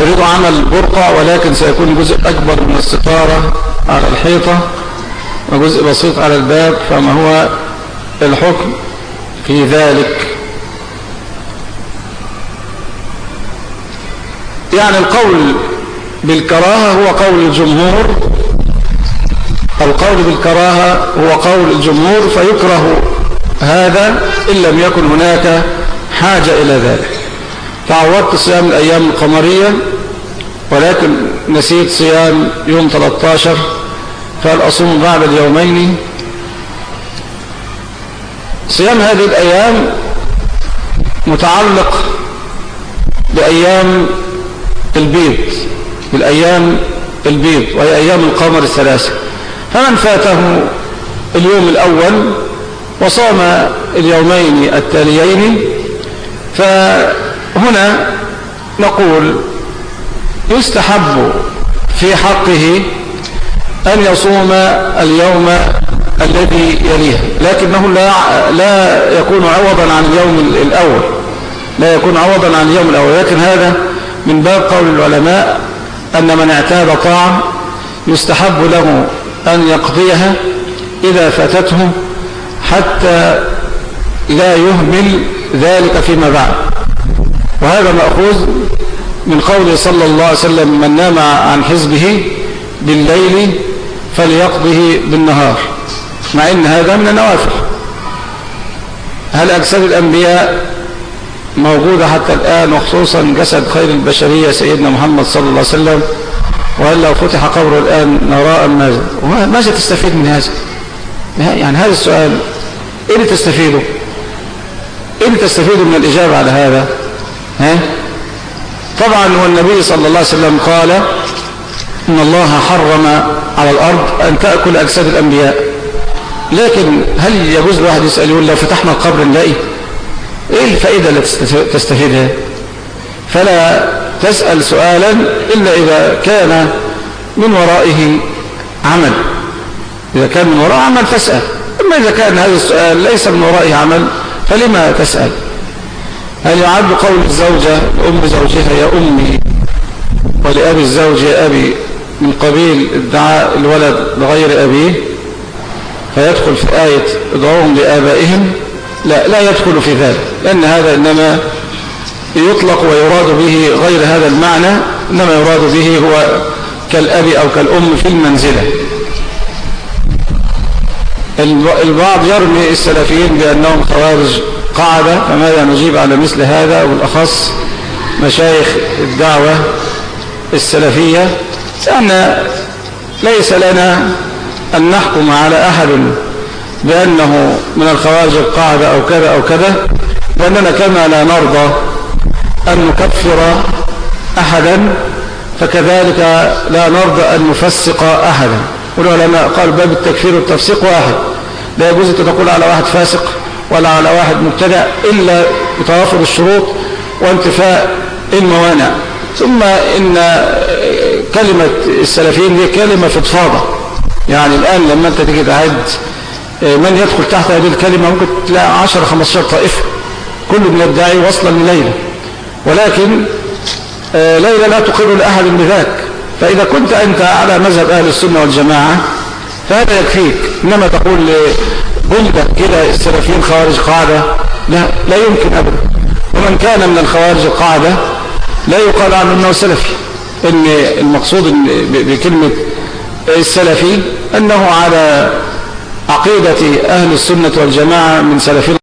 يريد عمل برقع ولكن سيكون جزء أكبر من الستارة على الحيطة وجزء بسيط على الباب فما هو الحكم في ذلك؟ يعني القول بالكراهة هو قول الجمهور. القول بالكراهة هو قول الجمهور فيكره هذا إن لم يكن هناك حاجة إلى ذلك. تعودت صيام الأيام القمرية ولكن نسيت صيام يوم 13 فهل أصوم بعد اليومين؟ صيام هذه الأيام متعلق بأيام البيض بالأيام البيض وهي أيام القمر الثلاثة. فمن فاته اليوم الأول وصام اليومين التاليين فهنا نقول يستحب في حقه أن يصوم اليوم الذي يليه لكنه لا لا يكون عوضا عن اليوم الأول لا يكون عوضا عن اليوم الأول. لكن هذا من باب قول العلماء أن من اعتاد طاعة يستحب له أن يقضيها إذا فاتته حتى لا يهمل ذلك فيما بعد. وهذا مأخوذ من قوله صلى الله عليه وسلم من نام عن حزبه بالليل فليقضه بالنهار. مع إن هذا من النوافل. هل أجساد الأنبياء موجودة حتى الآن وخصوصا جسد خير البشرية سيدنا محمد صلى الله عليه وسلم؟ وهل لو فتح قبره الآن نراء ماذا ماذا تستفيد من هذا؟ يعني هذا السؤال إيه اللي تستفيده؟ إيه اللي تستفيده من الإجابة على هذا؟ ها؟ طبعا والنبي صلى الله عليه وسلم قال إن الله حرم على الأرض أن تأكل أجساد الأنبياء. لكن هل يجوز الواحد يسأل يقول لو فتحنا القبر نلاقي؟ إيه الفائدة التي تستفيدها؟ فلا تسأل سؤالا إلا إذا كان من ورائه عمل. إذا كان من وراء عمل فاسأل. أما إذا كان هذا السؤال ليس من ورائه عمل فلما تسأل؟ هل يعد قول الزوجة لأم زوجها يا أمي ولأبي الزوج يا أبي من قبيل ادعاء الولد لغير أبيه فيدخل في آية ادعوهم لآبائهم؟ لا لا يدخل في ذلك لأن هذا إنما يطلق ويراد به غير هذا المعنى إنما يراد به هو كالأب أو كالأم في المنزلة. البعض يرمي السلفيين بأنهم خوارج قاعدة فماذا نجيب على مثل هذا؟ والأخص مشايخ الدعوة السلفية لأن ليس لنا أن نحكم على أحد بأنه من الخوارج القاعدة أو كذا أو كذا لأننا كما لا نرضى أن نكفر أحدا فكذلك لا نرضى أن نفسق أحدا. والعلماء قال باب التكفير والتفسيق واحد لا يجوز أن تقول على واحد فاسق. ولا على واحد مبتدع إلا بتوافر الشروط وانتفاء الموانع. ثم إن كلمة السلفيين هي كلمة فضفاضة. يعني الآن لما أنت تيجي تعد من يدخل تحت هذه الكلمة ممكن تلاقي 10 15 طائفة. كل من يدعي وصلا لليلة. ولكن ليلة لا تقر لأحد بذاك. فإذا كنت أنت على مذهب أهل السنة والجماعة فهذا يكفيك. إنما تقول بلدة كده السلفيين خوارج قاعدة؟ لا لا يمكن أبدا. ومن كان من الخوارج القاعدة لا يقال عنه أنه سلفي. إن المقصود بكلمة السلفي أنه على عقيدة أهل السنة والجماعة من سلفين